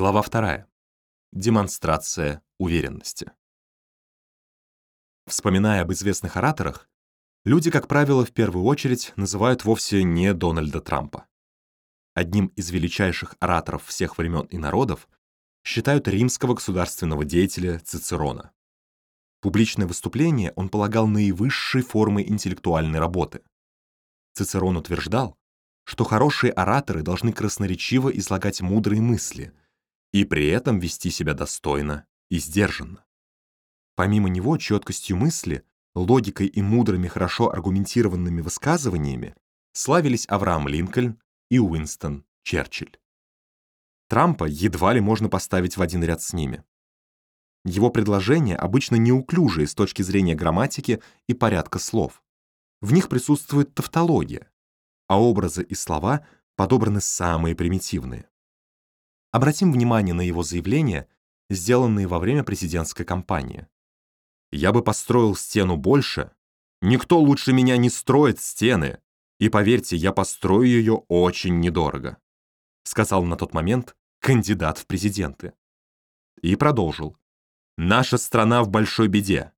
Глава 2. Демонстрация уверенности. Вспоминая об известных ораторах, люди, как правило, в первую очередь называют вовсе не Дональда Трампа. Одним из величайших ораторов всех времен и народов считают римского государственного деятеля Цицерона. Публичное выступление он полагал наивысшей формой интеллектуальной работы. Цицерон утверждал, что хорошие ораторы должны красноречиво излагать мудрые мысли и при этом вести себя достойно и сдержанно. Помимо него четкостью мысли, логикой и мудрыми хорошо аргументированными высказываниями славились Авраам Линкольн и Уинстон Черчилль. Трампа едва ли можно поставить в один ряд с ними. Его предложения обычно неуклюжие с точки зрения грамматики и порядка слов. В них присутствует тавтология, а образы и слова подобраны самые примитивные. Обратим внимание на его заявления, сделанные во время президентской кампании. «Я бы построил стену больше. Никто лучше меня не строит стены. И поверьте, я построю ее очень недорого», сказал на тот момент кандидат в президенты. И продолжил. «Наша страна в большой беде.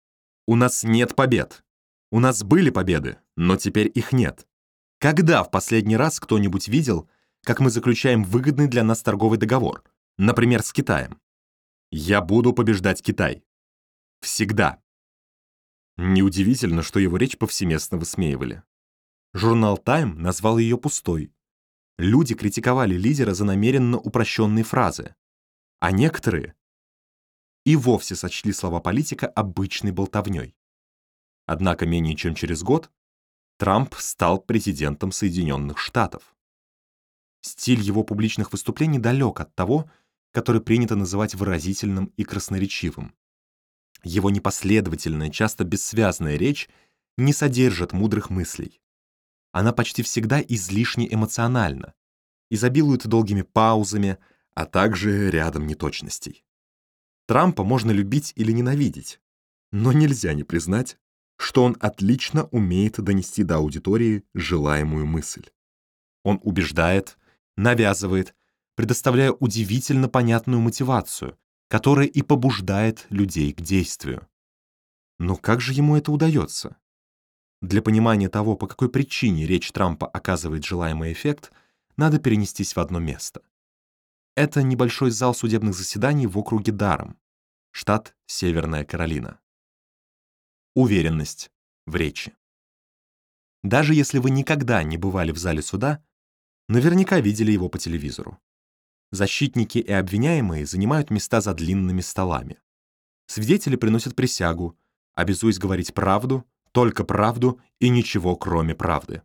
У нас нет побед. У нас были победы, но теперь их нет. Когда в последний раз кто-нибудь видел, как мы заключаем выгодный для нас торговый договор, например, с Китаем? Я буду побеждать Китай. Всегда. Неудивительно, что его речь повсеместно высмеивали. Журнал Time назвал ее пустой. Люди критиковали лидера за намеренно упрощенные фразы, а некоторые и вовсе сочли слова политика обычной болтовней. Однако менее чем через год Трамп стал президентом Соединенных Штатов. Стиль его публичных выступлений далек от того, который принято называть выразительным и красноречивым. Его непоследовательная, часто бессвязная речь не содержит мудрых мыслей. Она почти всегда излишне эмоциональна, изобилует долгими паузами, а также рядом неточностей. Трампа можно любить или ненавидеть, но нельзя не признать, что он отлично умеет донести до аудитории желаемую мысль. Он убеждает, навязывает, предоставляя удивительно понятную мотивацию, которая и побуждает людей к действию. Но как же ему это удается? Для понимания того, по какой причине речь Трампа оказывает желаемый эффект, надо перенестись в одно место. Это небольшой зал судебных заседаний в округе Даром, штат Северная Каролина. Уверенность в речи. Даже если вы никогда не бывали в зале суда, наверняка видели его по телевизору. Защитники и обвиняемые занимают места за длинными столами. Свидетели приносят присягу, обязуясь говорить правду, только правду и ничего кроме правды.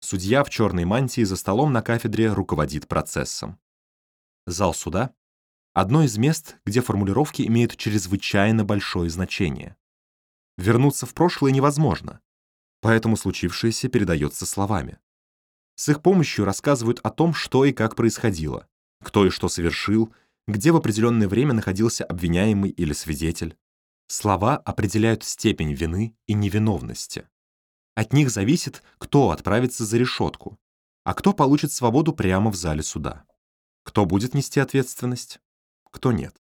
Судья в черной мантии за столом на кафедре руководит процессом. Зал суда — одно из мест, где формулировки имеют чрезвычайно большое значение. Вернуться в прошлое невозможно, поэтому случившееся передается словами. С их помощью рассказывают о том, что и как происходило, кто и что совершил, где в определенное время находился обвиняемый или свидетель. Слова определяют степень вины и невиновности. От них зависит, кто отправится за решетку, а кто получит свободу прямо в зале суда. Кто будет нести ответственность, кто нет.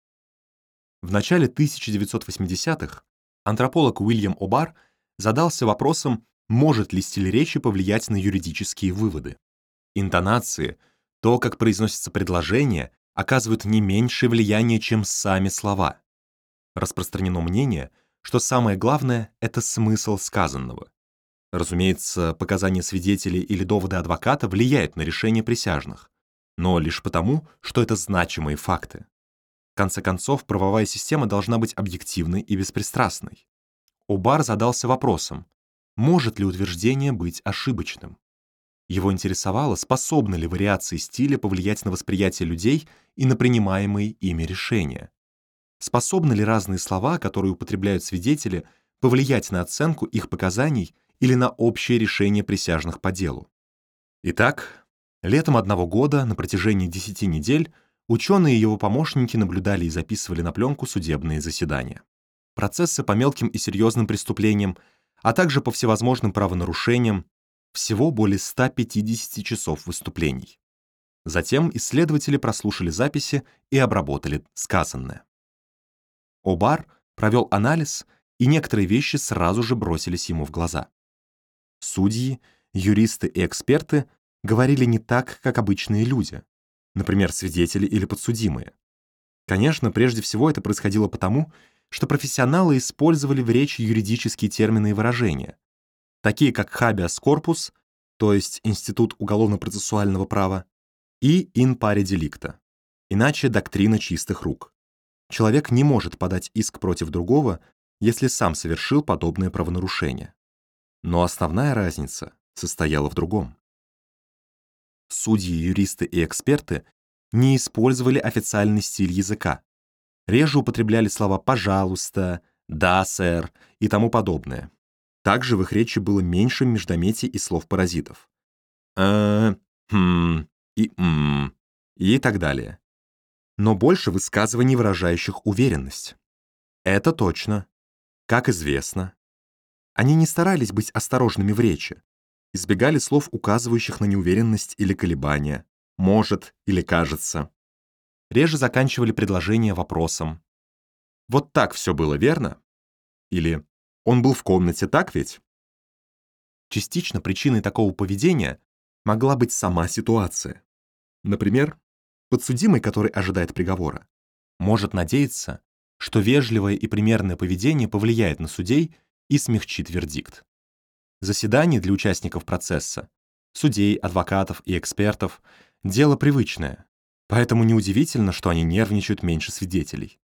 В начале 1980-х антрополог Уильям О'Бар задался вопросом, может ли стиль речи повлиять на юридические выводы. Интонации, то, как произносятся предложения, оказывают не меньшее влияние, чем сами слова. Распространено мнение, что самое главное — это смысл сказанного. Разумеется, показания свидетелей или доводы адвоката влияют на решение присяжных, но лишь потому, что это значимые факты. В конце концов, правовая система должна быть объективной и беспристрастной. Обар задался вопросом, может ли утверждение быть ошибочным. Его интересовало, способны ли вариации стиля повлиять на восприятие людей и на принимаемые ими решения. Способны ли разные слова, которые употребляют свидетели, повлиять на оценку их показаний или на общее решение присяжных по делу? Итак, летом одного года на протяжении 10 недель Ученые и его помощники наблюдали и записывали на пленку судебные заседания. Процессы по мелким и серьезным преступлениям, а также по всевозможным правонарушениям, всего более 150 часов выступлений. Затем исследователи прослушали записи и обработали сказанное. Обар провел анализ, и некоторые вещи сразу же бросились ему в глаза. Судьи, юристы и эксперты говорили не так, как обычные люди, например, свидетели или подсудимые. Конечно, прежде всего это происходило потому, что профессионалы использовали в речи юридические термины и выражения, такие как habeas corpus, то есть Институт уголовно-процессуального права, и in pare delicta, иначе доктрина чистых рук. Человек не может подать иск против другого, если сам совершил подобное правонарушение. Но основная разница состояла в другом. Судьи, юристы и эксперты не использовали официальный стиль языка. Реже употребляли слова «пожалуйста», «да, сэр» и тому подобное. Также в их речи было меньше междометий и слов-паразитов. «э», «хм», и «м» и так далее. Но больше высказываний, выражающих уверенность. Это точно. Как известно. Они не старались быть осторожными в речи, избегали слов, указывающих на неуверенность или колебания, может или кажется. Реже заканчивали предложение вопросом. «Вот так все было, верно?» Или «Он был в комнате, так ведь?» Частично причиной такого поведения могла быть сама ситуация. Например, подсудимый, который ожидает приговора, может надеяться, что вежливое и примерное поведение повлияет на судей и смягчит вердикт. Заседание для участников процесса, судей, адвокатов и экспертов — дело привычное, поэтому неудивительно, что они нервничают меньше свидетелей.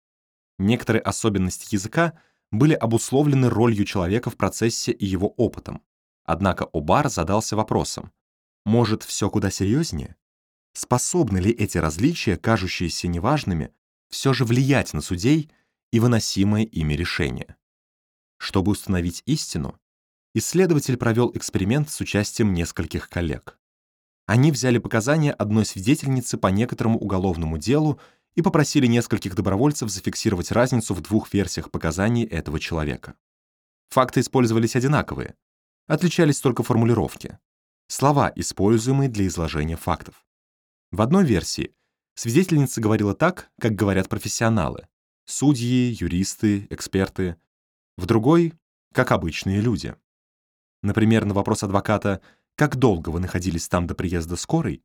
Некоторые особенности языка были обусловлены ролью человека в процессе и его опытом. Однако Обар задался вопросом, может, все куда серьезнее? Способны ли эти различия, кажущиеся неважными, все же влиять на судей и выносимое ими решение? Чтобы установить истину, исследователь провел эксперимент с участием нескольких коллег. Они взяли показания одной свидетельницы по некоторому уголовному делу и попросили нескольких добровольцев зафиксировать разницу в двух версиях показаний этого человека. Факты использовались одинаковые, отличались только формулировки. Слова, используемые для изложения фактов. В одной версии свидетельница говорила так, как говорят профессионалы — судьи, юристы, эксперты. В другой — как обычные люди. Например, на вопрос адвоката «Как долго вы находились там до приезда скорой?»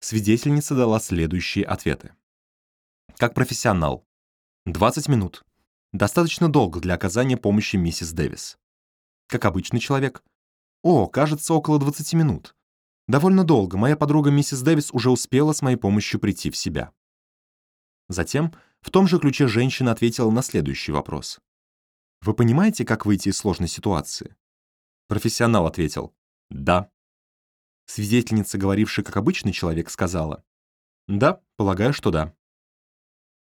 свидетельница дала следующие ответы. Как профессионал. 20 минут. Достаточно долго для оказания помощи миссис Дэвис. Как обычный человек. О, кажется, около 20 минут. Довольно долго моя подруга миссис Дэвис уже успела с моей помощью прийти в себя. Затем в том же ключе женщина ответила на следующий вопрос. «Вы понимаете, как выйти из сложной ситуации?» Профессионал ответил «Да». Свидетельница, говорившая как обычный человек, сказала «Да, полагаю, что да».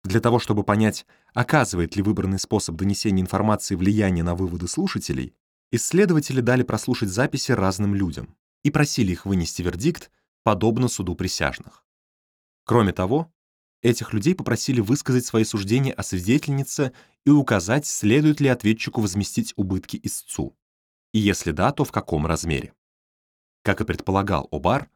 Для того, чтобы понять, оказывает ли выбранный способ донесения информации влияние на выводы слушателей, исследователи дали прослушать записи разным людям и просили их вынести вердикт, подобно суду присяжных. Кроме того, этих людей попросили высказать свои суждения о свидетельнице и указать, следует ли ответчику возместить убытки истцу, и если да, то в каком размере. Как и предполагал Обар,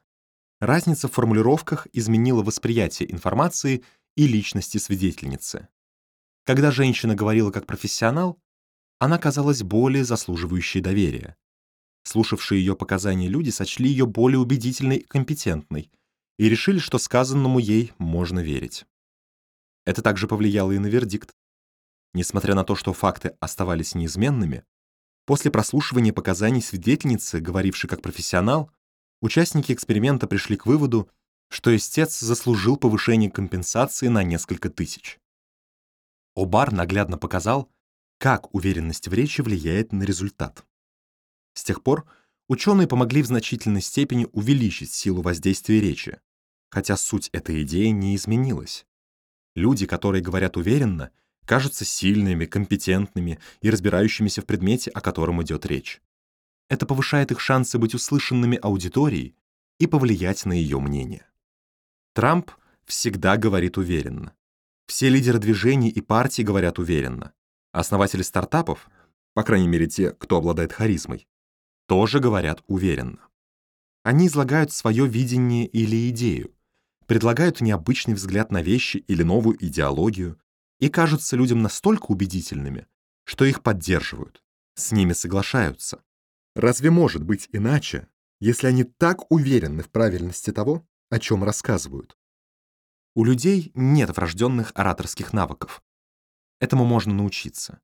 разница в формулировках изменила восприятие информации и личности свидетельницы. Когда женщина говорила как профессионал, она казалась более заслуживающей доверия, Слушавшие ее показания люди сочли ее более убедительной и компетентной и решили, что сказанному ей можно верить. Это также повлияло и на вердикт. Несмотря на то, что факты оставались неизменными, после прослушивания показаний свидетельницы, говорившей как профессионал, участники эксперимента пришли к выводу, что истец заслужил повышение компенсации на несколько тысяч. Обар наглядно показал, как уверенность в речи влияет на результат. С тех пор ученые помогли в значительной степени увеличить силу воздействия речи, хотя суть этой идеи не изменилась. Люди, которые говорят уверенно, кажутся сильными, компетентными и разбирающимися в предмете, о котором идет речь. Это повышает их шансы быть услышанными аудиторией и повлиять на ее мнение. Трамп всегда говорит уверенно. Все лидеры движений и партий говорят уверенно. Основатели стартапов, по крайней мере те, кто обладает харизмой, тоже говорят уверенно. Они излагают свое видение или идею, предлагают необычный взгляд на вещи или новую идеологию и кажутся людям настолько убедительными, что их поддерживают, с ними соглашаются. Разве может быть иначе, если они так уверены в правильности того, о чем рассказывают? У людей нет врожденных ораторских навыков. Этому можно научиться.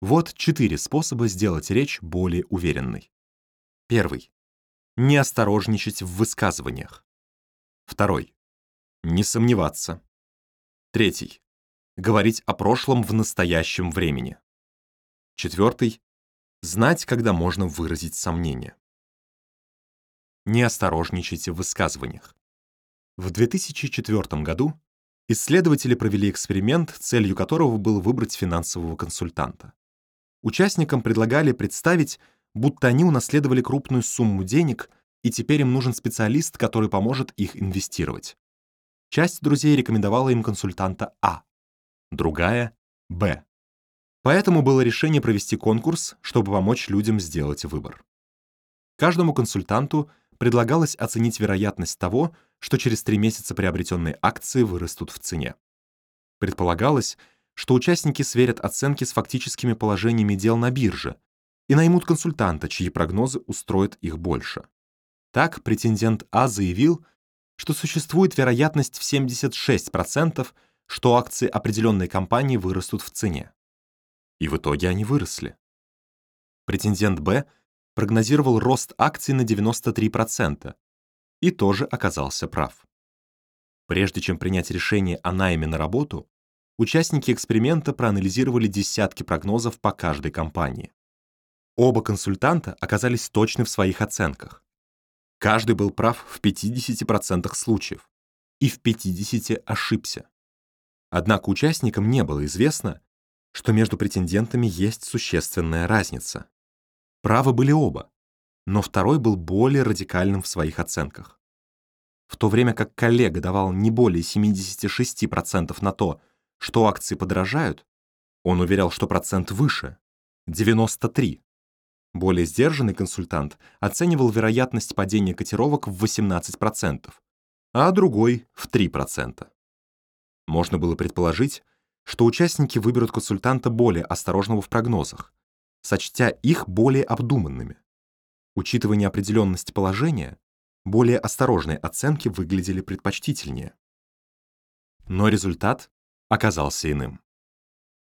Вот четыре способа сделать речь более уверенной. Первый. Не осторожничать в высказываниях. Второй. Не сомневаться. Третий. Говорить о прошлом в настоящем времени. Четвертый. Знать, когда можно выразить сомнение. Не осторожничайте в высказываниях. В 2004 году исследователи провели эксперимент, целью которого было выбрать финансового консультанта. Участникам предлагали представить, будто они унаследовали крупную сумму денег, и теперь им нужен специалист, который поможет их инвестировать. Часть друзей рекомендовала им консультанта А, другая — Б. Поэтому было решение провести конкурс, чтобы помочь людям сделать выбор. Каждому консультанту предлагалось оценить вероятность того, что через три месяца приобретенные акции вырастут в цене. Предполагалось, что участники сверят оценки с фактическими положениями дел на бирже и наймут консультанта, чьи прогнозы устроят их больше. Так претендент А заявил, что существует вероятность в 76%, что акции определенной компании вырастут в цене. И в итоге они выросли. Претендент Б прогнозировал рост акций на 93% и тоже оказался прав. Прежде чем принять решение о найме на работу, участники эксперимента проанализировали десятки прогнозов по каждой компании. Оба консультанта оказались точны в своих оценках. Каждый был прав в 50% случаев и в 50% ошибся. Однако участникам не было известно, что между претендентами есть существенная разница. Правы были оба, но второй был более радикальным в своих оценках. В то время как коллега давал не более 76% на то, что акции подорожают, он уверял, что процент выше — 93. Более сдержанный консультант оценивал вероятность падения котировок в 18%, а другой — в 3%. Можно было предположить, что участники выберут консультанта более осторожного в прогнозах, сочтя их более обдуманными. Учитывая неопределенность положения, более осторожные оценки выглядели предпочтительнее. Но результат оказался иным.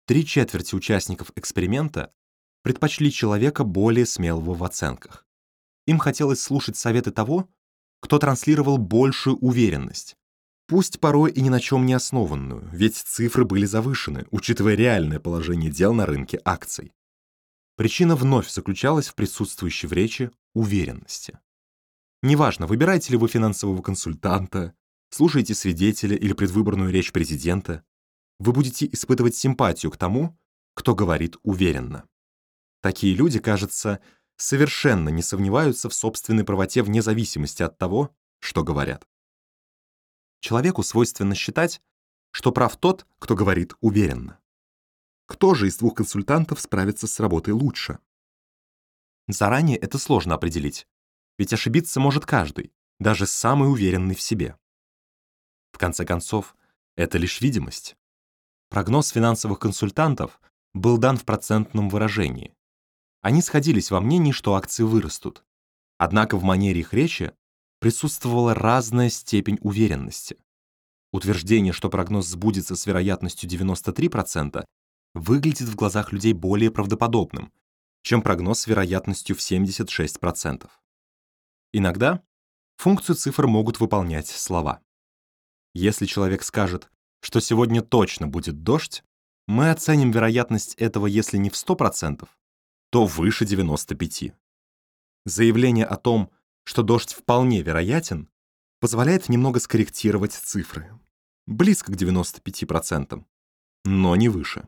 Три четверти участников эксперимента предпочли человека более смелого в оценках. Им хотелось слушать советы того, кто транслировал большую уверенность, пусть порой и ни на чем не основанную, ведь цифры были завышены, учитывая реальное положение дел на рынке акций. Причина вновь заключалась в присутствующей в речи уверенности. Неважно, выбираете ли вы финансового консультанта, слушаете свидетеля или предвыборную речь президента, вы будете испытывать симпатию к тому, кто говорит уверенно. Такие люди, кажется, совершенно не сомневаются в собственной правоте вне зависимости от того, что говорят. Человеку свойственно считать, что прав тот, кто говорит уверенно. Кто же из двух консультантов справится с работой лучше? Заранее это сложно определить, ведь ошибиться может каждый, даже самый уверенный в себе. В конце концов, это лишь видимость. Прогноз финансовых консультантов был дан в процентном выражении, они сходились во мнении, что акции вырастут. Однако в манере их речи присутствовала разная степень уверенности. Утверждение, что прогноз сбудется с вероятностью 93%, выглядит в глазах людей более правдоподобным, чем прогноз с вероятностью в 76%. Иногда функцию цифр могут выполнять слова. Если человек скажет, что сегодня точно будет дождь, мы оценим вероятность этого, если не в 100%, то выше 95. Заявление о том, что дождь вполне вероятен, позволяет немного скорректировать цифры. Близко к 95%, но не выше.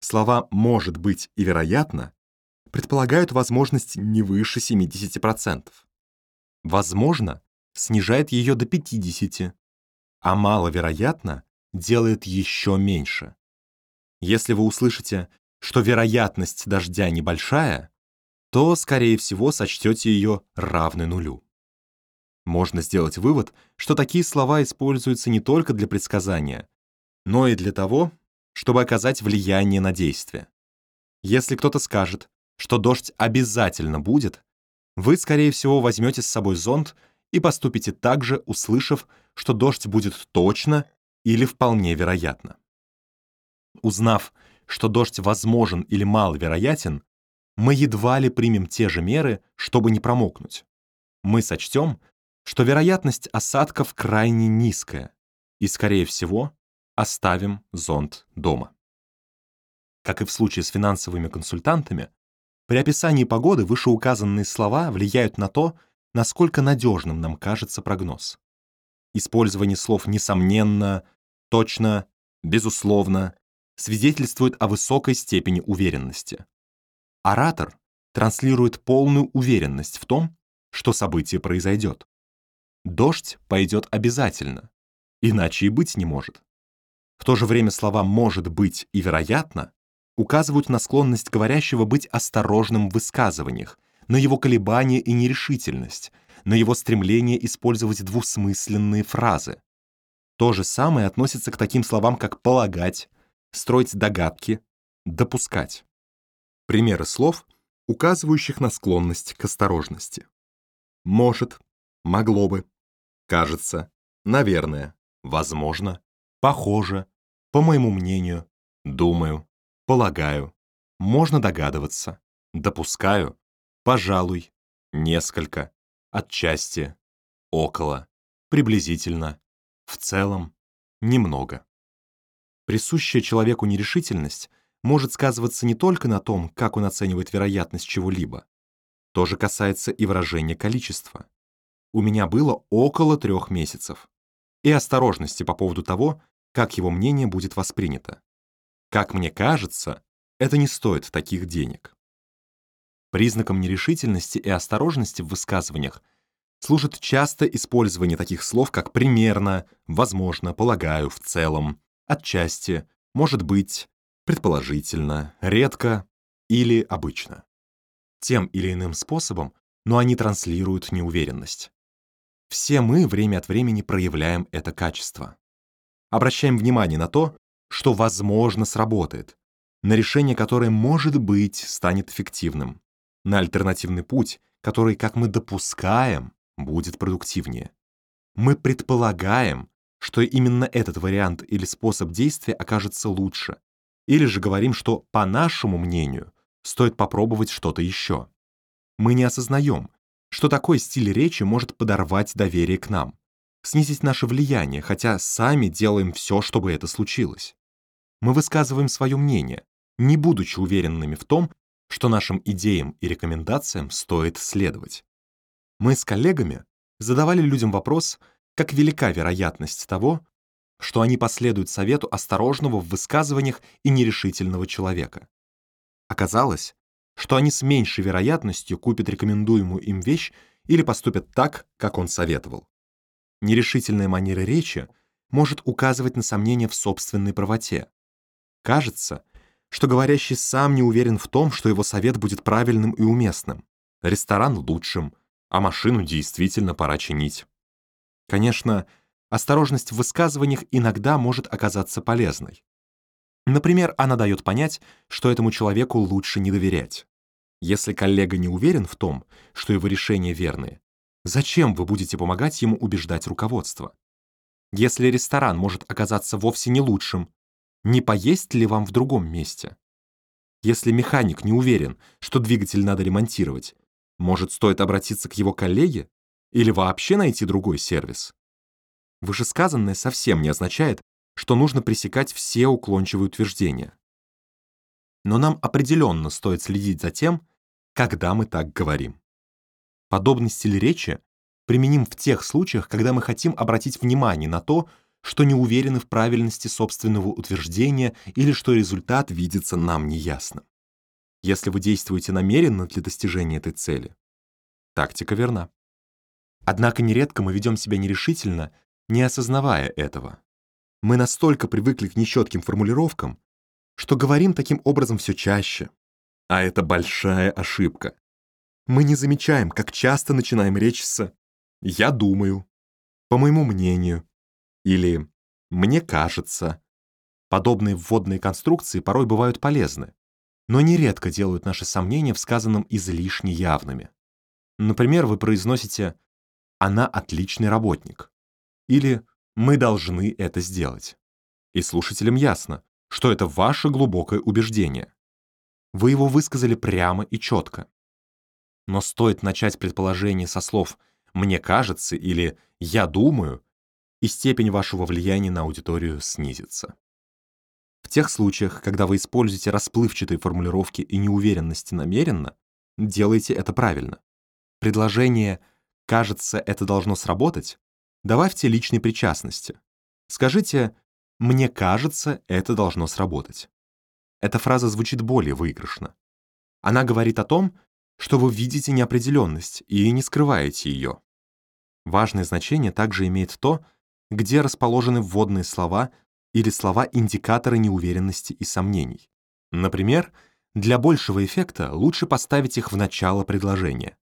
Слова «может быть» и «вероятно» предполагают возможность не выше 70%. «Возможно» снижает ее до 50%, а «маловероятно» делает еще меньше. Если вы услышите что вероятность дождя небольшая, то, скорее всего, сочтете ее равной нулю. Можно сделать вывод, что такие слова используются не только для предсказания, но и для того, чтобы оказать влияние на действие. Если кто-то скажет, что дождь обязательно будет, вы, скорее всего, возьмете с собой зонт и поступите так же, услышав, что дождь будет точно или вполне вероятно. Узнав, что дождь возможен или маловероятен, мы едва ли примем те же меры, чтобы не промокнуть. Мы сочтем, что вероятность осадков крайне низкая, и, скорее всего, оставим зонт дома. Как и в случае с финансовыми консультантами, при описании погоды вышеуказанные слова влияют на то, насколько надежным нам кажется прогноз. Использование слов «несомненно», «точно», «безусловно» свидетельствует о высокой степени уверенности. Оратор транслирует полную уверенность в том, что событие произойдет. Дождь пойдет обязательно, иначе и быть не может. В то же время слова «может быть» и «вероятно» указывают на склонность говорящего быть осторожным в высказываниях, на его колебания и нерешительность, на его стремление использовать двусмысленные фразы. То же самое относится к таким словам, как «полагать», «строить догадки», «допускать». Примеры слов, указывающих на склонность к осторожности. Может, могло бы, кажется, наверное, возможно, похоже, по моему мнению, думаю, полагаю, можно догадываться, допускаю, пожалуй, несколько, отчасти, около, приблизительно, в целом, немного. Присущая человеку нерешительность может сказываться не только на том, как он оценивает вероятность чего-либо. То же касается и выражения количества. У меня было около трех месяцев. И осторожности по поводу того, как его мнение будет воспринято. Как мне кажется, это не стоит таких денег. Признаком нерешительности и осторожности в высказываниях служит часто использование таких слов, как «примерно», «возможно», «полагаю», «в целом», «отчасти», «может быть», «предположительно», «редко» или «обычно». Тем или иным способом, но они транслируют неуверенность. Все мы время от времени проявляем это качество. Обращаем внимание на то, что, возможно, сработает, на решение, которое, может быть, станет эффективным, на альтернативный путь, который, как мы допускаем, будет продуктивнее. Мы предполагаем, что именно этот вариант или способ действия окажется лучше, или же говорим, что, по нашему мнению, стоит попробовать что-то еще. Мы не осознаем, что такой стиль речи может подорвать доверие к нам, снизить наше влияние, хотя сами делаем все, чтобы это случилось мы высказываем свое мнение, не будучи уверенными в том, что нашим идеям и рекомендациям стоит следовать. Мы с коллегами задавали людям вопрос, как велика вероятность того, что они последуют совету осторожного в высказываниях и нерешительного человека. Оказалось, что они с меньшей вероятностью купят рекомендуемую им вещь или поступят так, как он советовал. Нерешительная манера речи может указывать на сомнения в собственной правоте, Кажется, что говорящий сам не уверен в том, что его совет будет правильным и уместным, ресторан лучшим, а машину действительно пора чинить. Конечно, осторожность в высказываниях иногда может оказаться полезной. Например, она дает понять, что этому человеку лучше не доверять. Если коллега не уверен в том, что его решения верные, зачем вы будете помогать ему убеждать руководство? Если ресторан может оказаться вовсе не лучшим, не поесть ли вам в другом месте? Если механик не уверен, что двигатель надо ремонтировать, может, стоит обратиться к его коллеге или вообще найти другой сервис? Вышесказанное совсем не означает, что нужно пресекать все уклончивые утверждения. Но нам определенно стоит следить за тем, когда мы так говорим. Подобный стиль речи применим в тех случаях, когда мы хотим обратить внимание на то, что не уверены в правильности собственного утверждения или что результат видится нам неясным. Если вы действуете намеренно для достижения этой цели, тактика верна. Однако нередко мы ведем себя нерешительно, не осознавая этого. Мы настолько привыкли к нечетким формулировкам, что говорим таким образом все чаще. А это большая ошибка. Мы не замечаем, как часто начинаем речь с «я думаю», «по моему мнению» или «мне кажется». Подобные вводные конструкции порой бывают полезны, но нередко делают наши сомнения в сказанном излишне явными. Например, вы произносите «она отличный работник» или «мы должны это сделать». И слушателям ясно, что это ваше глубокое убеждение. Вы его высказали прямо и четко. Но стоит начать предположение со слов «мне кажется» или «я думаю», и степень вашего влияния на аудиторию снизится. В тех случаях, когда вы используете расплывчатые формулировки и неуверенности намеренно, делайте это правильно. Предложение «кажется, это должно сработать» добавьте личной причастности. Скажите «мне кажется, это должно сработать». Эта фраза звучит более выигрышно. Она говорит о том, что вы видите неопределенность и не скрываете ее. Важное значение также имеет то, где расположены вводные слова или слова-индикаторы неуверенности и сомнений. Например, для большего эффекта лучше поставить их в начало предложения.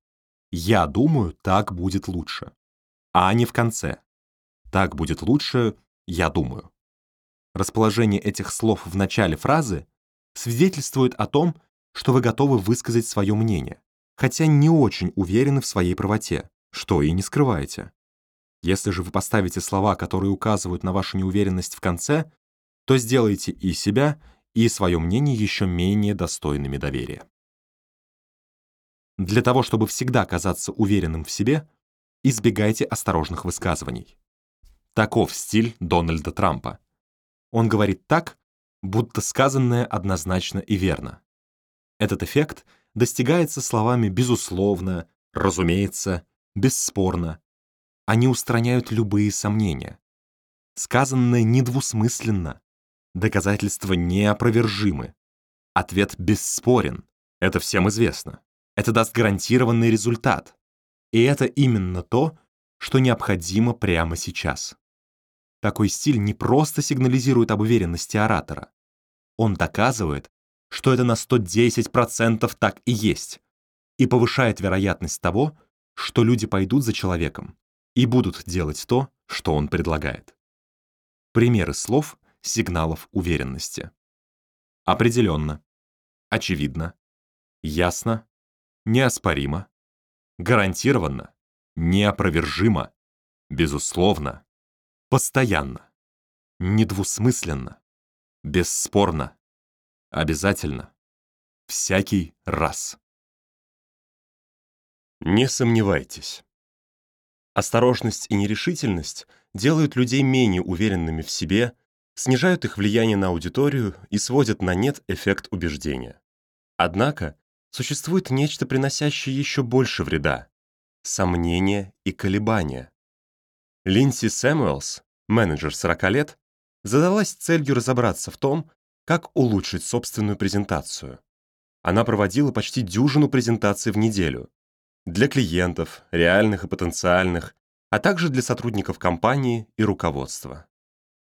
«Я думаю, так будет лучше», а не в конце. «Так будет лучше, я думаю». Расположение этих слов в начале фразы свидетельствует о том, что вы готовы высказать свое мнение, хотя не очень уверены в своей правоте, что и не скрываете. Если же вы поставите слова, которые указывают на вашу неуверенность в конце, то сделаете и себя, и свое мнение еще менее достойными доверия. Для того, чтобы всегда казаться уверенным в себе, избегайте осторожных высказываний. Таков стиль Дональда Трампа. Он говорит так, будто сказанное однозначно и верно. Этот эффект достигается словами «безусловно», «разумеется», «бесспорно». Они устраняют любые сомнения. Сказанное недвусмысленно, доказательства неопровержимы. Ответ бесспорен, это всем известно. Это даст гарантированный результат. И это именно то, что необходимо прямо сейчас. Такой стиль не просто сигнализирует об уверенности оратора. Он доказывает, что это на 110% так и есть, и повышает вероятность того, что люди пойдут за человеком и будут делать то, что он предлагает. Примеры слов, сигналов уверенности. Определенно, очевидно, ясно, неоспоримо, гарантированно, неопровержимо, безусловно, Постоянно. Недвусмысленно. Бесспорно. Обязательно. Всякий раз. Не сомневайтесь. Осторожность и нерешительность делают людей менее уверенными в себе, снижают их влияние на аудиторию и сводят на нет эффект убеждения. Однако существует нечто, приносящее еще больше вреда — сомнения и колебания. Линдси Сэмуэлс, менеджер 40 лет, задалась целью разобраться в том, как улучшить собственную презентацию. Она проводила почти дюжину презентаций в неделю для клиентов, реальных и потенциальных, а также для сотрудников компании и руководства.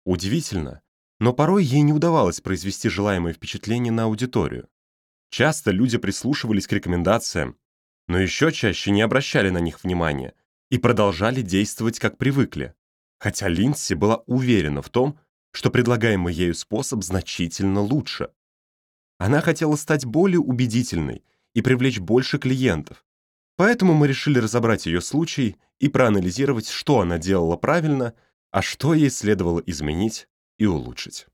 Удивительно, но порой ей не удавалось произвести желаемое впечатление на аудиторию. Часто люди прислушивались к рекомендациям, но еще чаще не обращали на них внимания и продолжали действовать как привыкли, хотя Линдси была уверена в том, что предлагаемый ею способ значительно лучше. Она хотела стать более убедительной и привлечь больше клиентов, поэтому мы решили разобрать ее случай и проанализировать, что она делала правильно, а что ей следовало изменить и улучшить.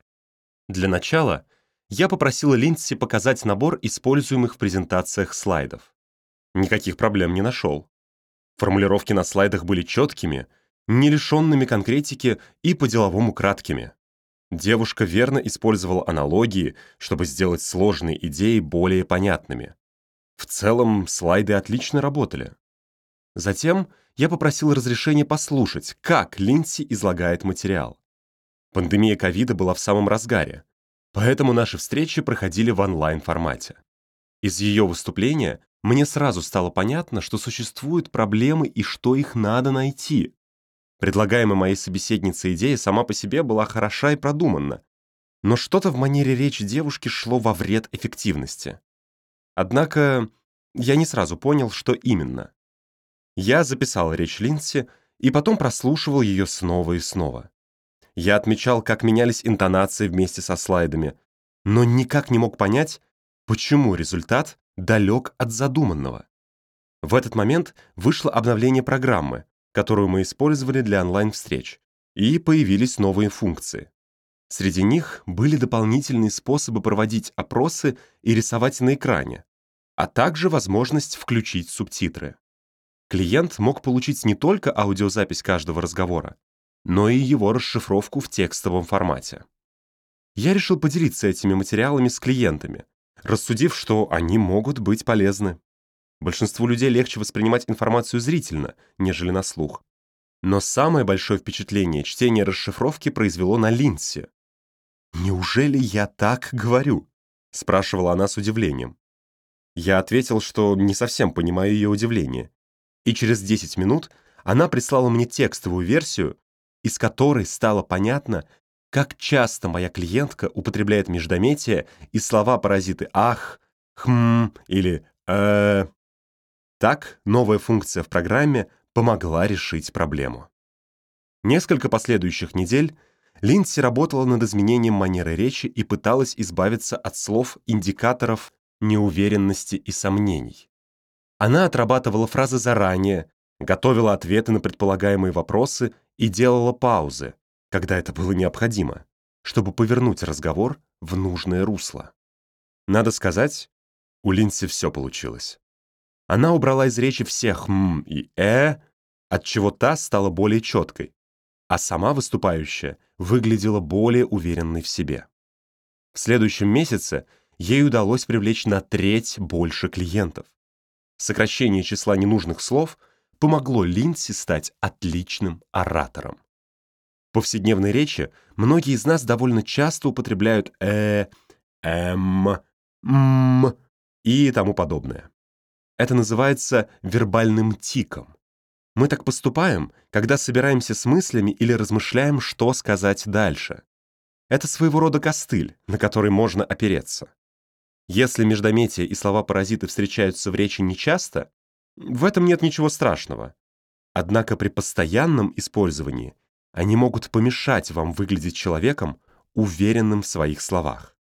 Для начала я попросила Линдси показать набор используемых в презентациях слайдов. Никаких проблем не нашел. Формулировки на слайдах были четкими, не лишенными конкретики и по-деловому краткими. Девушка верно использовала аналогии, чтобы сделать сложные идеи более понятными. В целом, слайды отлично работали. Затем я попросил разрешения послушать, как Линдси излагает материал. Пандемия ковида была в самом разгаре, поэтому наши встречи проходили в онлайн-формате. Из ее выступления мне сразу стало понятно, что существуют проблемы и что их надо найти. Предлагаемая моей собеседнице идея сама по себе была хороша и продуманна, но что-то в манере речи девушки шло во вред эффективности. Однако я не сразу понял, что именно. Я записал речь Линдси и потом прослушивал ее снова и снова. Я отмечал, как менялись интонации вместе со слайдами, но никак не мог понять, почему результат далек от задуманного. В этот момент вышло обновление программы, которую мы использовали для онлайн-встреч, и появились новые функции. Среди них были дополнительные способы проводить опросы и рисовать на экране, а также возможность включить субтитры. Клиент мог получить не только аудиозапись каждого разговора, но и его расшифровку в текстовом формате. Я решил поделиться этими материалами с клиентами, рассудив, что они могут быть полезны. Большинству людей легче воспринимать информацию зрительно, нежели на слух. Но самое большое впечатление чтение расшифровки произвело на Линси. «Неужели я так говорю?» — спрашивала она с удивлением. Я ответил, что не совсем понимаю ее удивление, и через 10 минут она прислала мне текстовую версию, из которой стало понятно, как часто моя клиентка употребляет междометия и слова-паразиты «ах», «хм» или «э». Так, новая функция в программе помогла решить проблему. Несколько последующих недель Линдси работала над изменением манеры речи и пыталась избавиться от слов-индикаторов неуверенности и сомнений. Она отрабатывала фразы заранее, готовила ответы на предполагаемые вопросы и делала паузы, когда это было необходимо, чтобы повернуть разговор в нужное русло. Надо сказать, у Линси все получилось. Она убрала из речи всех «м» и «э», отчего та стала более четкой, а сама выступающая выглядела более уверенной в себе. В следующем месяце ей удалось привлечь на треть больше клиентов. Сокращение числа ненужных слов помогло Линдси стать отличным оратором. В повседневной речи многие из нас довольно часто употребляют «э», «эм», «м» и тому подобное. Это называется вербальным тиком. Мы так поступаем, когда собираемся с мыслями или размышляем, что сказать дальше. Это своего рода костыль, на который можно опереться. Если междометия и слова-паразиты встречаются в речи нечасто, в этом нет ничего страшного. Однако при постоянном использовании они могут помешать вам выглядеть человеком, уверенным в своих словах.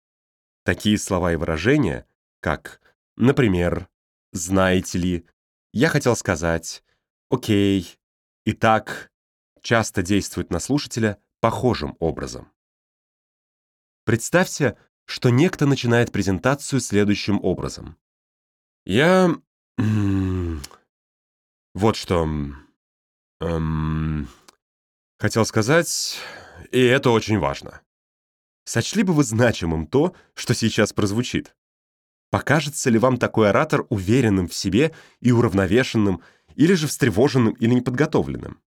Такие слова и выражения, как, например, «знаете ли», «я хотел сказать», «окей», «итак», часто действуют на слушателя похожим образом. Представьте, что некто начинает презентацию следующим образом. «Я... вот что... Эм, хотел сказать, и это очень важно. Сочли бы вы значимым то, что сейчас прозвучит? Покажется ли вам такой оратор уверенным в себе и уравновешенным, или же встревоженным или неподготовленным?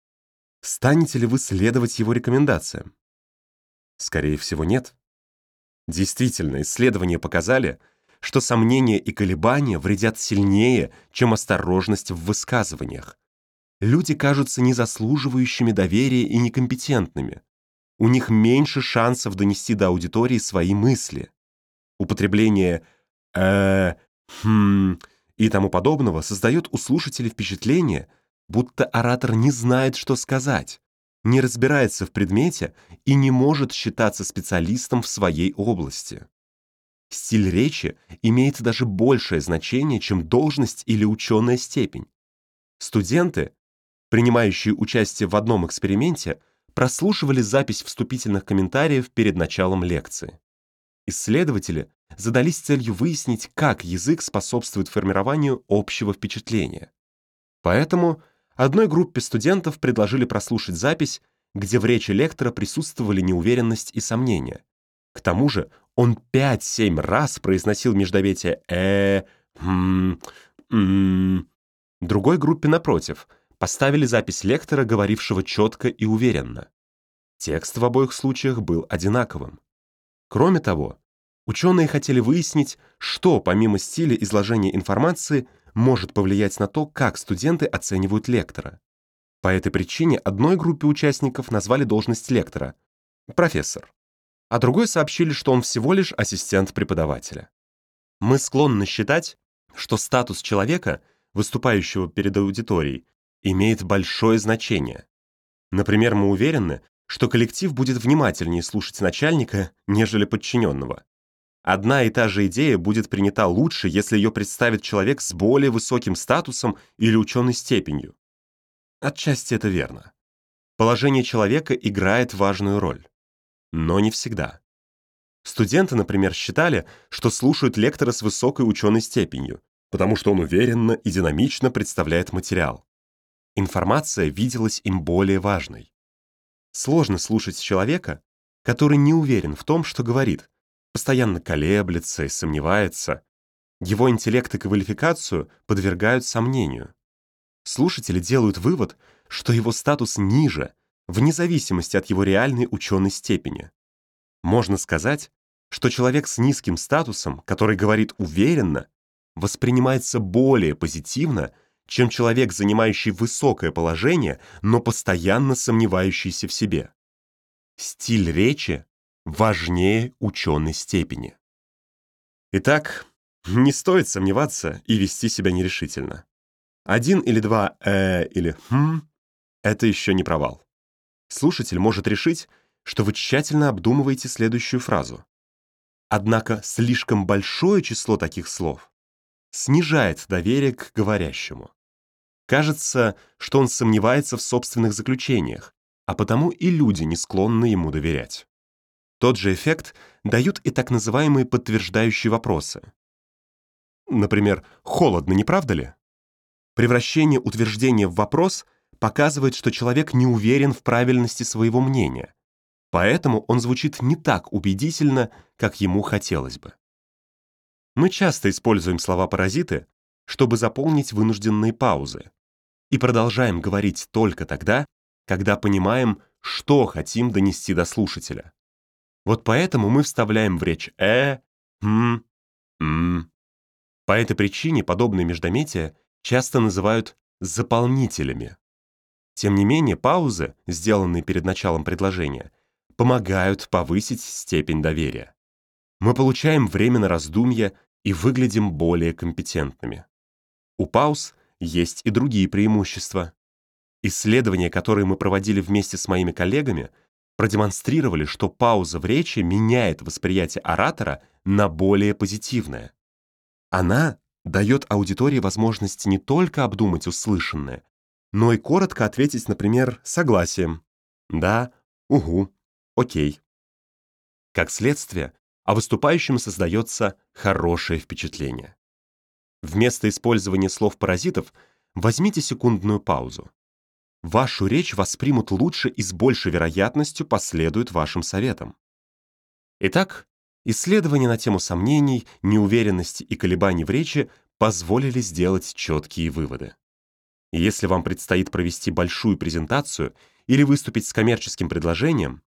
Станете ли вы следовать его рекомендациям? Скорее всего, нет. Действительно, исследования показали, что сомнения и колебания вредят сильнее, чем осторожность в высказываниях. Люди кажутся незаслуживающими доверия и некомпетентными. У них меньше шансов донести до аудитории свои мысли. Употребление «э», «хм» и тому подобного создает у слушателей впечатление, будто оратор не знает, что сказать, не разбирается в предмете и не может считаться специалистом в своей области. Стиль речи имеет даже большее значение, чем должность или ученая степень. Студенты, принимающие участие в одном эксперименте, прослушивали запись вступительных комментариев перед началом лекции. Исследователи задались целью выяснить, как язык способствует формированию общего впечатления. Поэтому Одной группе студентов предложили прослушать запись, где в речи лектора присутствовали неуверенность и сомнения. К тому же он 5-7 раз произносил междоветие «э», «хм», «м». Другой группе, напротив, поставили запись лектора, говорившего четко и уверенно. Текст в обоих случаях был одинаковым. Кроме того, ученые хотели выяснить, что, помимо стиля изложения информации, может повлиять на то, как студенты оценивают лектора. По этой причине одной группе участников назвали должность лектора — профессор, а другой сообщили, что он всего лишь ассистент преподавателя. Мы склонны считать, что статус человека, выступающего перед аудиторией, имеет большое значение. Например, мы уверены, что коллектив будет внимательнее слушать начальника, нежели подчиненного. Одна и та же идея будет принята лучше, если ее представит человек с более высоким статусом или ученой степенью. Отчасти это верно. Положение человека играет важную роль. Но не всегда. Студенты, например, считали, что слушают лектора с высокой ученой степенью, потому что он уверенно и динамично представляет материал. Информация виделась им более важной. Сложно слушать человека, который не уверен в том, что говорит, постоянно колеблется и сомневается. Его интеллект и квалификацию подвергают сомнению. Слушатели делают вывод, что его статус ниже, вне зависимости от его реальной ученой степени. Можно сказать, что человек с низким статусом, который говорит уверенно, воспринимается более позитивно, чем человек, занимающий высокое положение, но постоянно сомневающийся в себе. Стиль речи важнее ученой степени. Итак, не стоит сомневаться и вести себя нерешительно. Один или два «э» или «хм» — это еще не провал. Слушатель может решить, что вы тщательно обдумываете следующую фразу. Однако слишком большое число таких слов снижает доверие к говорящему. Кажется, что он сомневается в собственных заключениях, а потому и люди не склонны ему доверять. Тот же эффект дают и так называемые подтверждающие вопросы. Например, «холодно, не правда ли?» Превращение утверждения в вопрос показывает, что человек не уверен в правильности своего мнения, поэтому он звучит не так убедительно, как ему хотелось бы. Мы часто используем слова-паразиты, чтобы заполнить вынужденные паузы, и продолжаем говорить только тогда, когда понимаем, что хотим донести до слушателя. Вот поэтому мы вставляем в речь «э», «м», «м». По этой причине подобные междометия часто называют заполнителями. Тем не менее, паузы, сделанные перед началом предложения, помогают повысить степень доверия. Мы получаем время на раздумья и выглядим более компетентными. У пауз есть и другие преимущества. Исследования, которые мы проводили вместе с моими коллегами – продемонстрировали, что пауза в речи меняет восприятие оратора на более позитивное. Она дает аудитории возможность не только обдумать услышанное, но и коротко ответить, например, согласием. Да, угу, окей. Как следствие, о выступающем создается хорошее впечатление. Вместо использования слов-паразитов возьмите секундную паузу вашу речь воспримут лучше и с большей вероятностью последуют вашим советам. Итак, исследования на тему сомнений, неуверенности и колебаний в речи позволили сделать четкие выводы. Если вам предстоит провести большую презентацию или выступить с коммерческим предложением,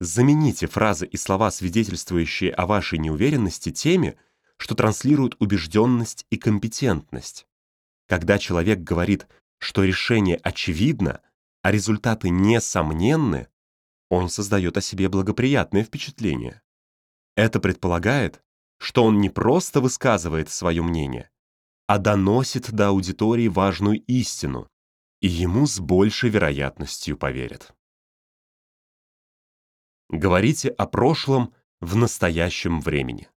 замените фразы и слова, свидетельствующие о вашей неуверенности, теми, что транслируют убежденность и компетентность. Когда человек говорит что решение очевидно, а результаты несомненны, он создает о себе благоприятное впечатление. Это предполагает, что он не просто высказывает свое мнение, а доносит до аудитории важную истину, и ему с большей вероятностью поверят. Говорите о прошлом в настоящем времени.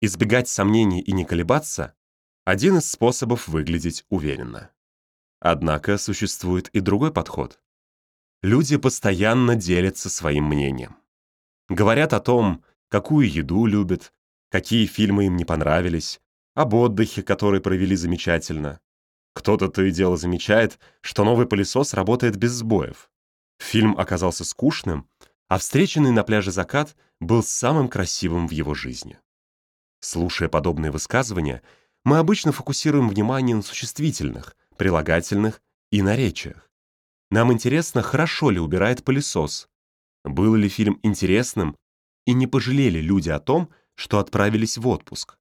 Избегать сомнений и не колебаться – один из способов выглядеть уверенно. Однако существует и другой подход. Люди постоянно делятся своим мнением. Говорят о том, какую еду любят, какие фильмы им не понравились, об отдыхе, который провели замечательно. Кто-то то и дело замечает, что новый пылесос работает без сбоев. Фильм оказался скучным, а встреченный на пляже закат был самым красивым в его жизни. Слушая подобные высказывания, мы обычно фокусируем внимание на существительных, прилагательных и наречиях. Нам интересно, хорошо ли убирает пылесос, был ли фильм интересным и не пожалели люди о том, что отправились в отпуск.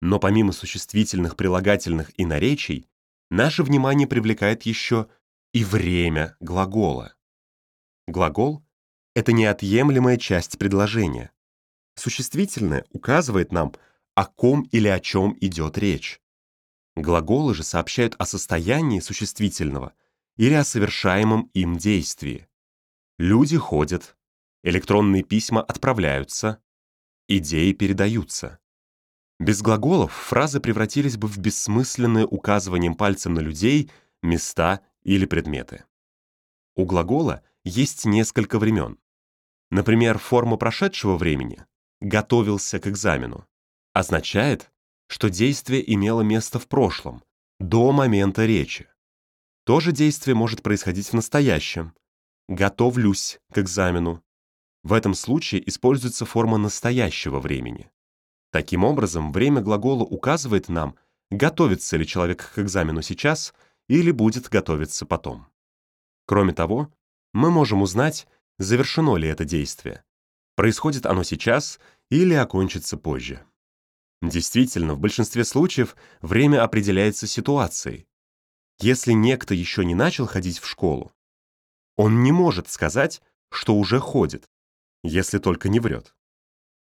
Но помимо существительных, прилагательных и наречий, наше внимание привлекает еще и время глагола. Глагол — это неотъемлемая часть предложения. Существительное указывает нам, о ком или о чем идет речь. Глаголы же сообщают о состоянии существительного, или о совершаемом им действии. Люди ходят, электронные письма отправляются, идеи передаются. Без глаголов фразы превратились бы в бессмысленное указыванием пальцем на людей, места или предметы. У глагола есть несколько времен. Например, форма прошедшего времени «готовился к экзамену» означает, что действие имело место в прошлом, до момента речи. То же действие может происходить в настоящем. «Готовлюсь к экзамену». В этом случае используется форма настоящего времени. Таким образом, время глагола указывает нам, готовится ли человек к экзамену сейчас или будет готовиться потом. Кроме того, мы можем узнать, завершено ли это действие, происходит оно сейчас или окончится позже. Действительно, в большинстве случаев время определяется ситуацией. Если некто еще не начал ходить в школу, он не может сказать, что уже ходит, если только не врет.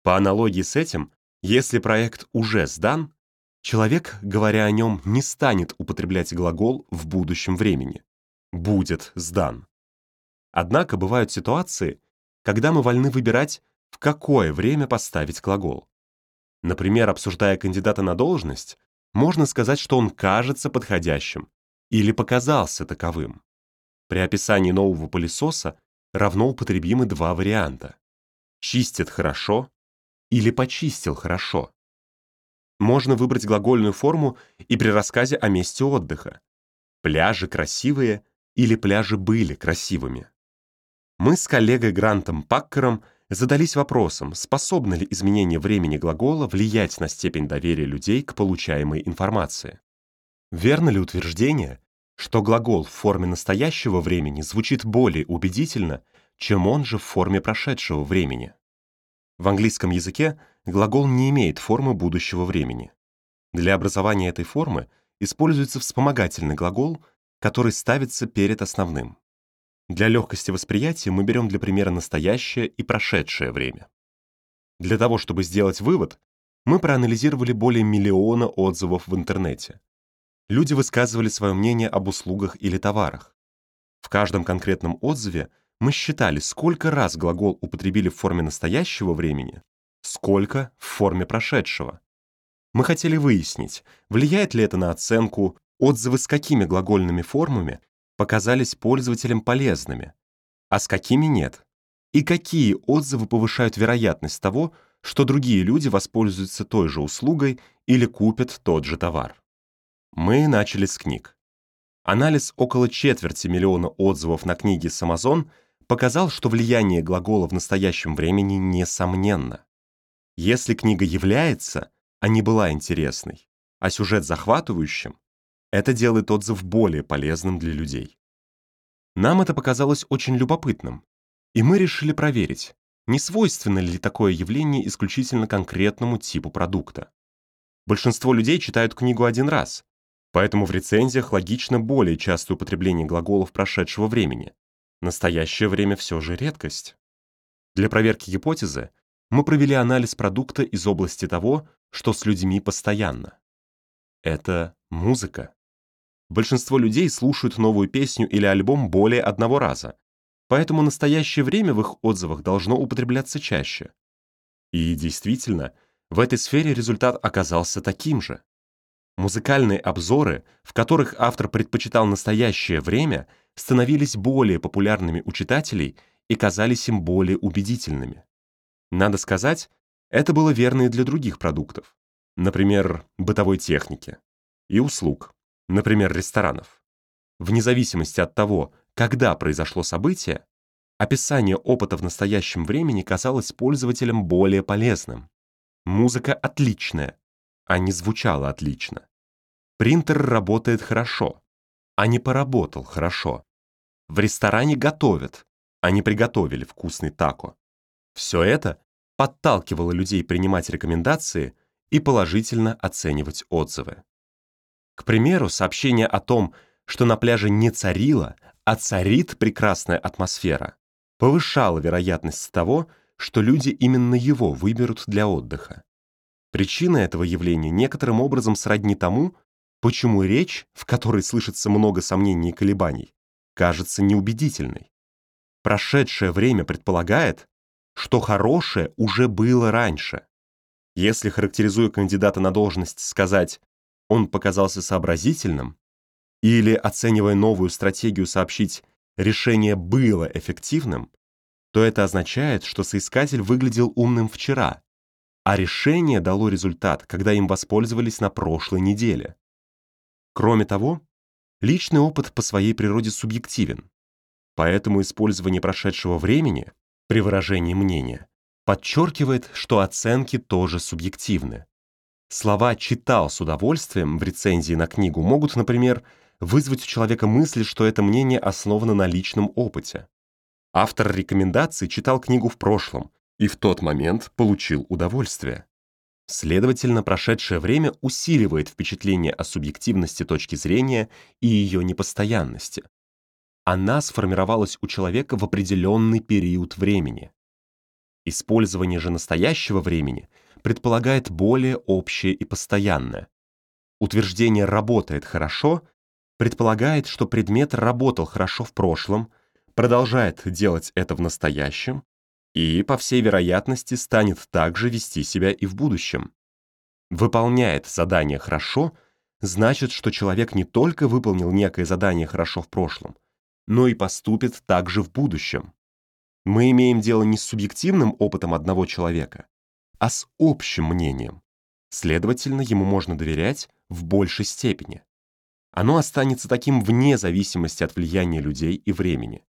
По аналогии с этим, если проект уже сдан, человек, говоря о нем, не станет употреблять глагол в будущем времени. Будет сдан. Однако бывают ситуации, когда мы вольны выбирать, в какое время поставить глагол. Например, обсуждая кандидата на должность, можно сказать, что он кажется подходящим или показался таковым. При описании нового пылесоса равно употребимы два варианта. Чистит хорошо или почистил хорошо. Можно выбрать глагольную форму и при рассказе о месте отдыха. Пляжи красивые или пляжи были красивыми. Мы с коллегой Грантом Паккером задались вопросом, способно ли изменение времени глагола влиять на степень доверия людей к получаемой информации. Верно ли утверждение, что глагол в форме настоящего времени звучит более убедительно, чем он же в форме прошедшего времени? В английском языке глагол не имеет формы будущего времени. Для образования этой формы используется вспомогательный глагол, который ставится перед основным. Для легкости восприятия мы берем для примера настоящее и прошедшее время. Для того, чтобы сделать вывод, мы проанализировали более миллиона отзывов в интернете. Люди высказывали свое мнение об услугах или товарах. В каждом конкретном отзыве мы считали, сколько раз глагол употребили в форме настоящего времени, сколько в форме прошедшего. Мы хотели выяснить, влияет ли это на оценку, отзывы с какими глагольными формами показались пользователям полезными, а с какими нет, и какие отзывы повышают вероятность того, что другие люди воспользуются той же услугой или купят тот же товар. Мы начали с книг. Анализ около четверти миллиона отзывов на книги с Amazon – показал, что влияние глагола в настоящем времени несомненно. Если книга является, а не была интересной, а сюжет захватывающим, это делает отзыв более полезным для людей. Нам это показалось очень любопытным, и мы решили проверить, не свойственно ли такое явление исключительно конкретному типу продукта. Большинство людей читают книгу один раз, поэтому в рецензиях логично более частое употребление глаголов прошедшего времени, Настоящее время все же редкость. Для проверки гипотезы мы провели анализ продукта из области того, что с людьми постоянно. Это музыка. Большинство людей слушают новую песню или альбом более одного раза, поэтому настоящее время в их отзывах должно употребляться чаще. И действительно, в этой сфере результат оказался таким же. Музыкальные обзоры, в которых автор предпочитал настоящее время, становились более популярными у читателей и казались им более убедительными. Надо сказать, это было верно и для других продуктов, например, бытовой техники, и услуг, например, ресторанов. Вне зависимости от того, когда произошло событие, описание опыта в настоящем времени казалось пользователям более полезным. Музыка отличная, а не звучала отлично. Принтер работает хорошо, а не поработал хорошо. В ресторане готовят, а не приготовили вкусный тако. Все это подталкивало людей принимать рекомендации и положительно оценивать отзывы. К примеру, сообщение о том, что на пляже не царила, а царит прекрасная атмосфера, повышало вероятность того, что люди именно его выберут для отдыха. Причина этого явления некоторым образом сродни тому, почему речь, в которой слышится много сомнений и колебаний, кажется неубедительной. Прошедшее время предполагает, что хорошее уже было раньше. Если, характеризуя кандидата на должность, сказать «он показался сообразительным» или, оценивая новую стратегию, сообщить «решение было эффективным», то это означает, что соискатель выглядел умным вчера, а решение дало результат, когда им воспользовались на прошлой неделе. Кроме того, личный опыт по своей природе субъективен, поэтому использование прошедшего времени при выражении мнения подчеркивает, что оценки тоже субъективны. Слова «читал с удовольствием» в рецензии на книгу могут, например, вызвать у человека мысль, что это мнение основано на личном опыте. Автор рекомендаций читал книгу в прошлом и в тот момент получил удовольствие. Следовательно, прошедшее время усиливает впечатление о субъективности точки зрения и ее непостоянности. Она сформировалась у человека в определенный период времени. Использование же настоящего времени предполагает более общее и постоянное. Утверждение «работает хорошо» предполагает, что предмет работал хорошо в прошлом, продолжает делать это в настоящем и, по всей вероятности, станет также вести себя и в будущем. Выполняет задание хорошо значит, что человек не только выполнил некое задание хорошо в прошлом, но и поступит также в будущем. Мы имеем дело не с субъективным опытом одного человека, а с общим мнением. Следовательно, ему можно доверять в большей степени. Оно останется таким вне зависимости от влияния людей и времени.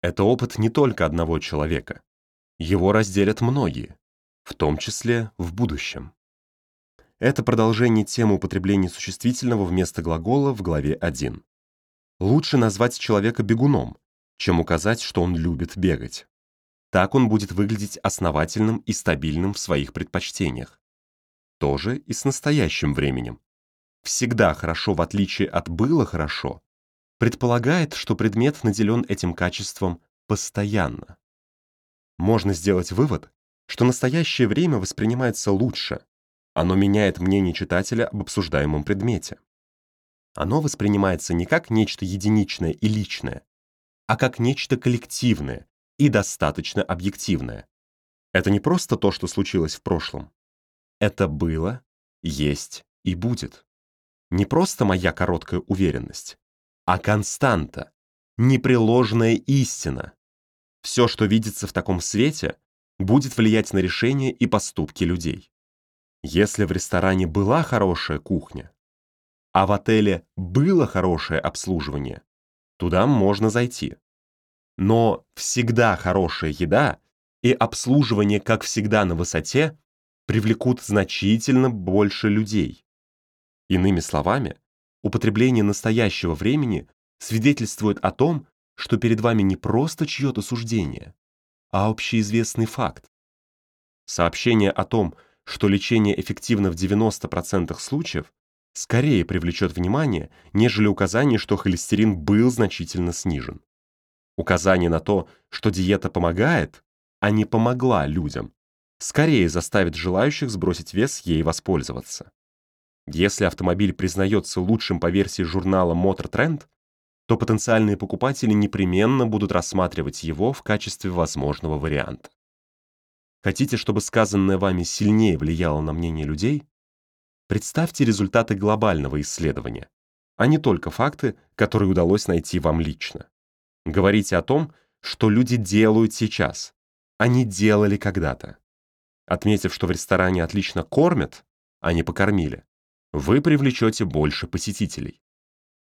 Это опыт не только одного человека. Его разделят многие, в том числе в будущем. Это продолжение темы употребления существительного вместо глагола в главе 1. Лучше назвать человека бегуном, чем указать, что он любит бегать. Так он будет выглядеть основательным и стабильным в своих предпочтениях. Тоже и с настоящим временем. Всегда хорошо, в отличие от «было хорошо», предполагает, что предмет наделен этим качеством постоянно. Можно сделать вывод, что настоящее время воспринимается лучше, оно меняет мнение читателя об обсуждаемом предмете. Оно воспринимается не как нечто единичное и личное, а как нечто коллективное и достаточно объективное. Это не просто то, что случилось в прошлом. Это было, есть и будет. Не просто моя короткая уверенность, а константа, непреложная истина. Все, что видится в таком свете, будет влиять на решения и поступки людей. Если в ресторане была хорошая кухня, а в отеле было хорошее обслуживание, туда можно зайти. Но всегда хорошая еда и обслуживание, как всегда, на высоте привлекут значительно больше людей. Иными словами, употребление настоящего времени свидетельствует о том, что перед вами не просто чье-то суждение, а общеизвестный факт. Сообщение о том, что лечение эффективно в 90% случаев, скорее привлечет внимание, нежели указание, что холестерин был значительно снижен. Указание на то, что диета помогает, а не помогла людям, скорее заставит желающих сбросить вес ей воспользоваться. Если автомобиль признается лучшим по версии журнала Motor Trend, то потенциальные покупатели непременно будут рассматривать его в качестве возможного варианта. Хотите, чтобы сказанное вами сильнее влияло на мнение людей? Представьте результаты глобального исследования, а не только факты, которые удалось найти вам лично. Говорите о том, что люди делают сейчас, они делали когда-то. Отметив, что в ресторане отлично кормят, а не покормили, вы привлечете больше посетителей.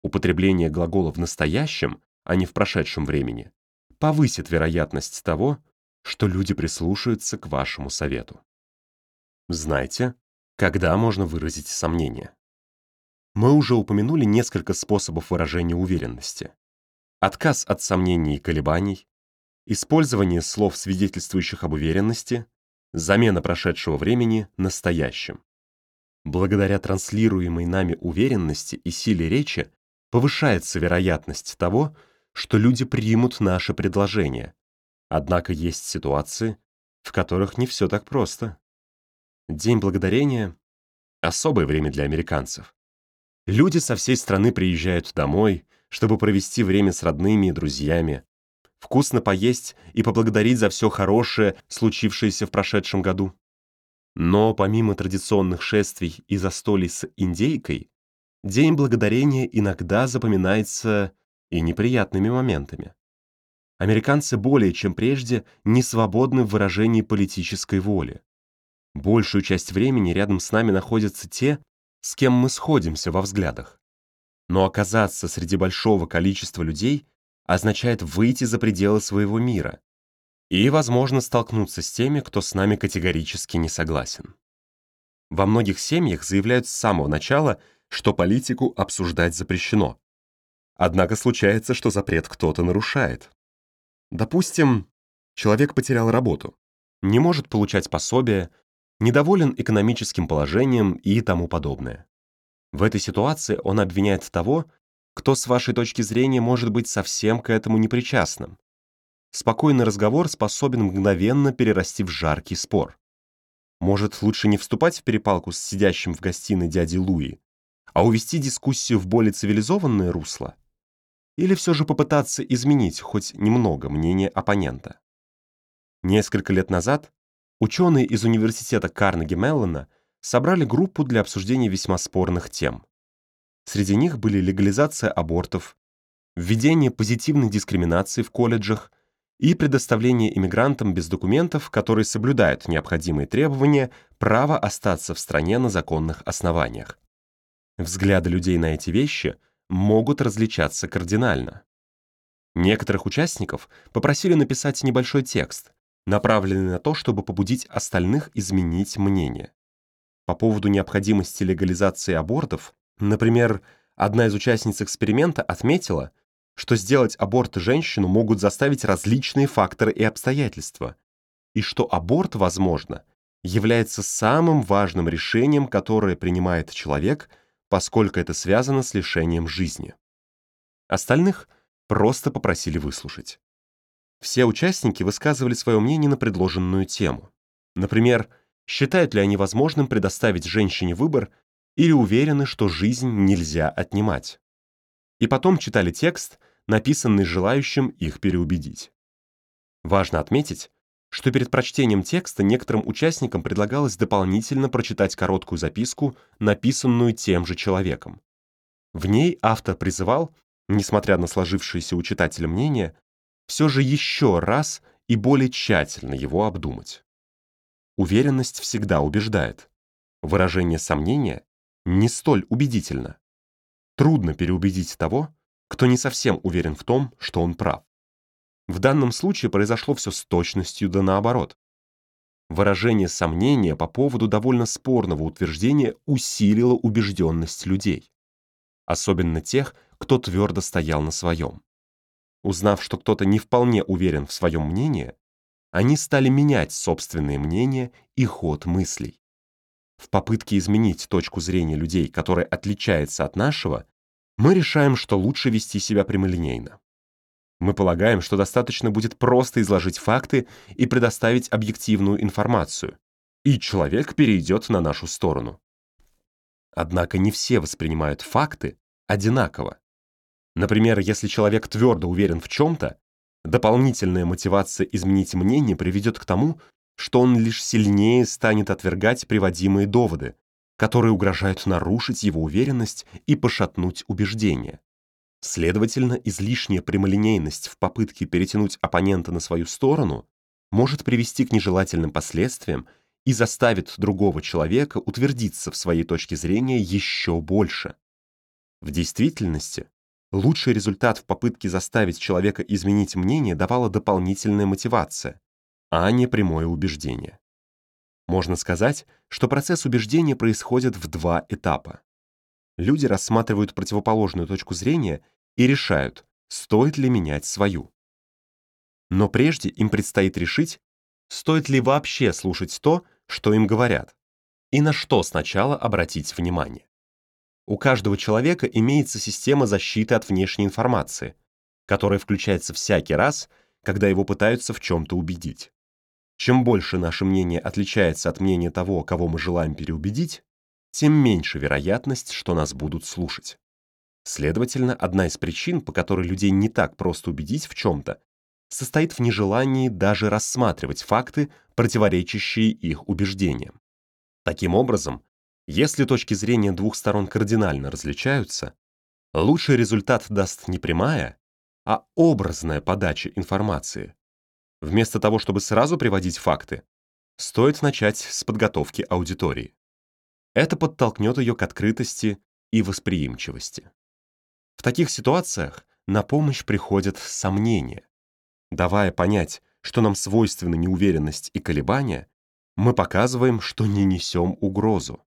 Употребление глагола в настоящем, а не в прошедшем времени, повысит вероятность того, что люди прислушаются к вашему совету. Знайте, когда можно выразить сомнение. Мы уже упомянули несколько способов выражения уверенности. Отказ от сомнений и колебаний, использование слов, свидетельствующих об уверенности, замена прошедшего времени настоящим. Благодаря транслируемой нами уверенности и силе речи повышается вероятность того, что люди примут наше предложение, Однако есть ситуации, в которых не все так просто. День Благодарения — особое время для американцев. Люди со всей страны приезжают домой, чтобы провести время с родными и друзьями, вкусно поесть и поблагодарить за все хорошее, случившееся в прошедшем году. Но помимо традиционных шествий и застолий с индейкой, День Благодарения иногда запоминается и неприятными моментами. Американцы более чем прежде не свободны в выражении политической воли. Большую часть времени рядом с нами находятся те, с кем мы сходимся во взглядах. Но оказаться среди большого количества людей означает выйти за пределы своего мира и, возможно, столкнуться с теми, кто с нами категорически не согласен. Во многих семьях заявляют с самого начала, что политику обсуждать запрещено. Однако случается, что запрет кто-то нарушает. Допустим, человек потерял работу, не может получать пособие, недоволен экономическим положением и тому подобное. В этой ситуации он обвиняет того, кто с вашей точки зрения может быть совсем к этому непричастным. Спокойный разговор способен мгновенно перерасти в жаркий спор. Может, лучше не вступать в перепалку с сидящим в гостиной дядей Луи, а увести дискуссию в более цивилизованное русло? Или все же попытаться изменить хоть немного мнение оппонента? Несколько лет назад ученые из университета Карнеги Меллона собрали группу для обсуждения весьма спорных тем. Среди них были легализация абортов, введение позитивной дискриминации в колледжах и предоставление иммигрантам без документов, которые соблюдают необходимые требования, право остаться в стране на законных основаниях. Взгляды людей на эти вещи могут различаться кардинально. Некоторых участников попросили написать небольшой текст, направленный на то, чтобы побудить остальных изменить мнение. По поводу необходимости легализации абортов, например, одна из участниц эксперимента отметила, что сделать аборт женщину могут заставить различные факторы и обстоятельства, и что аборт, возможно, является самым важным решением, которое принимает человек – поскольку это связано с лишением жизни. Остальных просто попросили выслушать. Все участники высказывали свое мнение на предложенную тему. Например, считают ли они возможным предоставить женщине выбор или уверены, что жизнь нельзя отнимать. И потом читали текст, написанный желающим их переубедить. Важно отметить, что перед прочтением текста некоторым участникам предлагалось дополнительно прочитать короткую записку, написанную тем же человеком. В ней автор призывал, несмотря на сложившееся у читателя мнение, все же еще раз и более тщательно его обдумать. Уверенность всегда убеждает. Выражение сомнения не столь убедительно. Трудно переубедить того, кто не совсем уверен в том, что он прав. В данном случае произошло все с точностью да наоборот. Выражение сомнения по поводу довольно спорного утверждения усилило убежденность людей. Особенно тех, кто твердо стоял на своем. Узнав, что кто-то не вполне уверен в своем мнении, они стали менять собственные мнения и ход мыслей. В попытке изменить точку зрения людей, которая отличается от нашего, мы решаем, что лучше вести себя прямолинейно. Мы полагаем, что достаточно будет просто изложить факты и предоставить объективную информацию, и человек перейдет на нашу сторону. Однако не все воспринимают факты одинаково. Например, если человек твердо уверен в чем-то, дополнительная мотивация изменить мнение приведет к тому, что он лишь сильнее станет отвергать приводимые доводы, которые угрожают нарушить его уверенность и пошатнуть убеждения. Следовательно, излишняя прямолинейность в попытке перетянуть оппонента на свою сторону может привести к нежелательным последствиям и заставит другого человека утвердиться в своей точке зрения еще больше. В действительности, лучший результат в попытке заставить человека изменить мнение давала дополнительная мотивация, а не прямое убеждение. Можно сказать, что процесс убеждения происходит в два этапа люди рассматривают противоположную точку зрения и решают, стоит ли менять свою. Но прежде им предстоит решить, стоит ли вообще слушать то, что им говорят, и на что сначала обратить внимание. У каждого человека имеется система защиты от внешней информации, которая включается всякий раз, когда его пытаются в чем-то убедить. Чем больше наше мнение отличается от мнения того, кого мы желаем переубедить, тем меньше вероятность, что нас будут слушать. Следовательно, одна из причин, по которой людей не так просто убедить в чем-то, состоит в нежелании даже рассматривать факты, противоречащие их убеждениям. Таким образом, если точки зрения двух сторон кардинально различаются, лучший результат даст не прямая, а образная подача информации. Вместо того, чтобы сразу приводить факты, стоит начать с подготовки аудитории. Это подтолкнет ее к открытости и восприимчивости. В таких ситуациях на помощь приходят сомнения. Давая понять, что нам свойственна неуверенность и колебания, мы показываем, что не несем угрозу.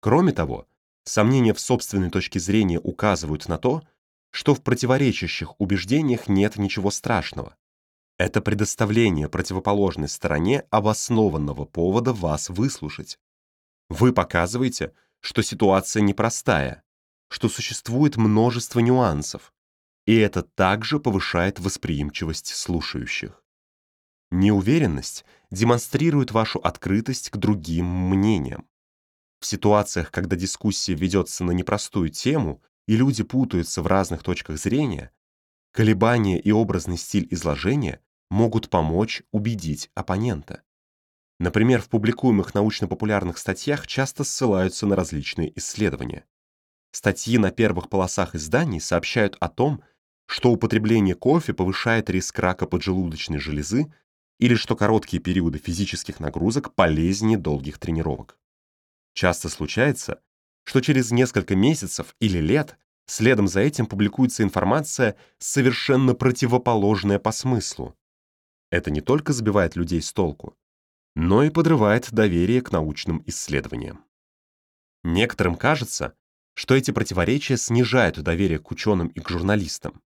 Кроме того, сомнения в собственной точке зрения указывают на то, что в противоречащих убеждениях нет ничего страшного. Это предоставление противоположной стороне обоснованного повода вас выслушать. Вы показываете, что ситуация непростая, что существует множество нюансов, и это также повышает восприимчивость слушающих. Неуверенность демонстрирует вашу открытость к другим мнениям. В ситуациях, когда дискуссия ведется на непростую тему и люди путаются в разных точках зрения, колебания и образный стиль изложения могут помочь убедить оппонента. Например, в публикуемых научно-популярных статьях часто ссылаются на различные исследования. Статьи на первых полосах изданий сообщают о том, что употребление кофе повышает риск рака поджелудочной железы или что короткие периоды физических нагрузок полезнее долгих тренировок. Часто случается, что через несколько месяцев или лет следом за этим публикуется информация, совершенно противоположная по смыслу. Это не только сбивает людей с толку, но и подрывает доверие к научным исследованиям. Некоторым кажется, что эти противоречия снижают доверие к ученым и к журналистам.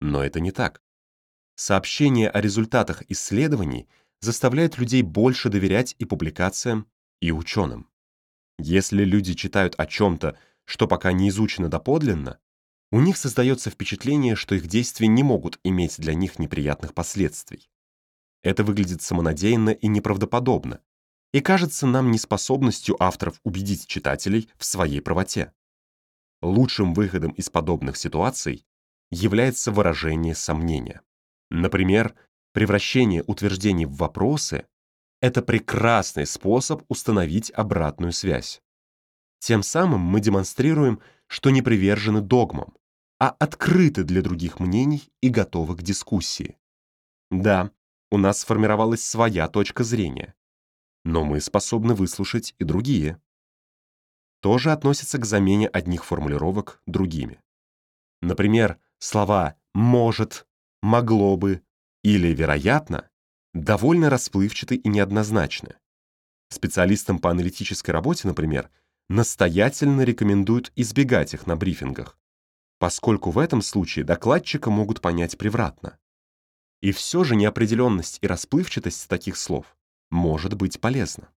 Но это не так. Сообщение о результатах исследований заставляет людей больше доверять и публикациям, и ученым. Если люди читают о чем-то, что пока не изучено доподлинно, у них создается впечатление, что их действия не могут иметь для них неприятных последствий. Это выглядит самонадеянно и неправдоподобно, и кажется нам неспособностью авторов убедить читателей в своей правоте. Лучшим выходом из подобных ситуаций является выражение сомнения. Например, превращение утверждений в вопросы — это прекрасный способ установить обратную связь. Тем самым мы демонстрируем, что не привержены догмам, а открыты для других мнений и готовы к дискуссии. Да, у нас сформировалась своя точка зрения, но мы способны выслушать и другие. Тоже относится к замене одних формулировок другими. Например, слова «может», «могло бы» или «вероятно» довольно расплывчаты и неоднозначны. Специалистам по аналитической работе, например, настоятельно рекомендуют избегать их на брифингах, поскольку в этом случае докладчика могут понять превратно. И все же неопределенность и расплывчатость таких слов может быть полезна.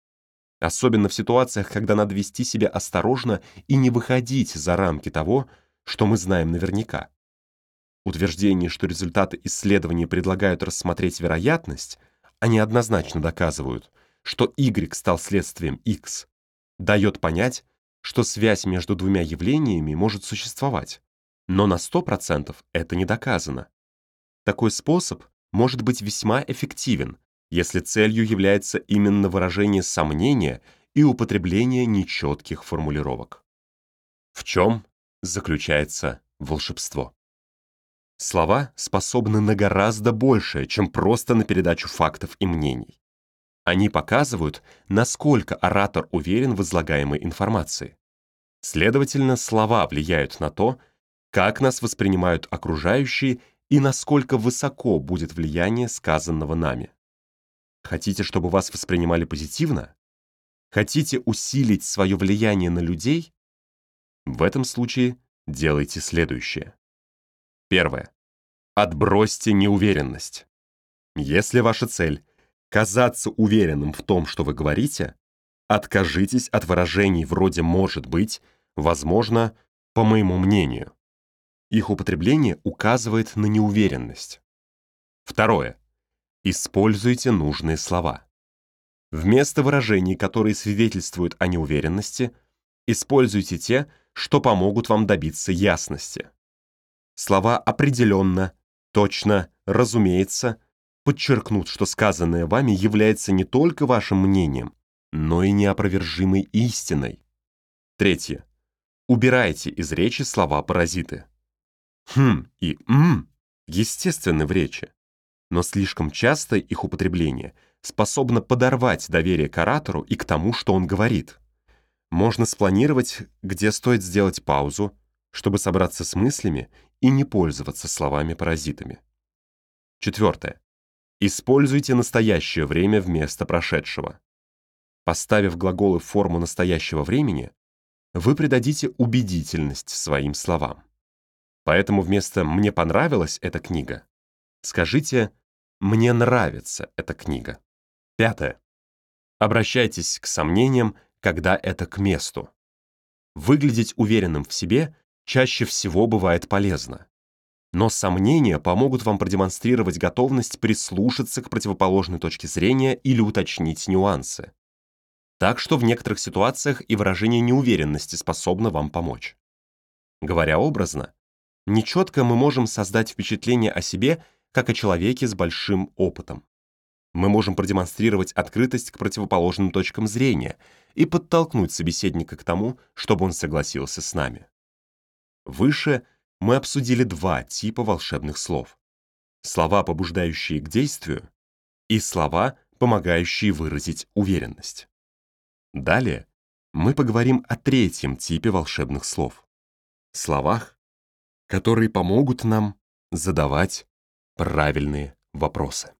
Особенно в ситуациях, когда надо вести себя осторожно и не выходить за рамки того, что мы знаем наверняка. Утверждение, что результаты исследований предлагают рассмотреть вероятность, они однозначно доказывают, что Y стал следствием X, дает понять, что связь между двумя явлениями может существовать, но на 100% это не доказано. Такой способ может быть весьма эффективен, если целью является именно выражение сомнения и употребление нечетких формулировок. В чем заключается волшебство? Слова способны на гораздо большее, чем просто на передачу фактов и мнений. Они показывают, насколько оратор уверен в излагаемой информации. Следовательно, слова влияют на то, как нас воспринимают окружающие и насколько высоко будет влияние сказанного нами. Хотите, чтобы вас воспринимали позитивно? Хотите усилить свое влияние на людей? В этом случае делайте следующее. Первое. Отбросьте неуверенность. Если ваша цель — казаться уверенным в том, что вы говорите, откажитесь от выражений вроде «может быть», «возможно», «по моему мнению». Их употребление указывает на неуверенность. Второе. Используйте нужные слова. Вместо выражений, которые свидетельствуют о неуверенности, Используйте те, что помогут вам добиться ясности. Слова «определенно», «точно», «разумеется» подчеркнут, что сказанное вами является не только вашим мнением, но и неопровержимой истиной. Третье. Убирайте из речи слова-паразиты. «Хм» и «м» естественны в речи, но слишком часто их употребление способно подорвать доверие к оратору и к тому, что он говорит. Можно спланировать, где стоит сделать паузу, чтобы собраться с мыслями и не пользоваться словами-паразитами. Четвертое. Используйте настоящее время вместо прошедшего. Поставив глаголы в форму настоящего времени, вы придадите убедительность своим словам. Поэтому вместо «мне понравилась эта книга» скажите «мне нравится эта книга». Пятое. Обращайтесь к сомнениям, когда это к месту. Выглядеть уверенным в себе чаще всего бывает полезно. Но сомнения помогут вам продемонстрировать готовность прислушаться к противоположной точке зрения или уточнить нюансы. Так что в некоторых ситуациях и выражение неуверенности способно вам помочь. Говоря образно, нечетко мы можем создать впечатление о себе как о человеке с большим опытом. Мы можем продемонстрировать открытость к противоположным точкам зрения и подтолкнуть собеседника к тому, чтобы он согласился с нами. Выше мы обсудили два типа волшебных слов. Слова, побуждающие к действию, и слова, помогающие выразить уверенность. Далее мы поговорим о третьем типе волшебных слов. Словах, которые помогут нам задавать правильные вопросы.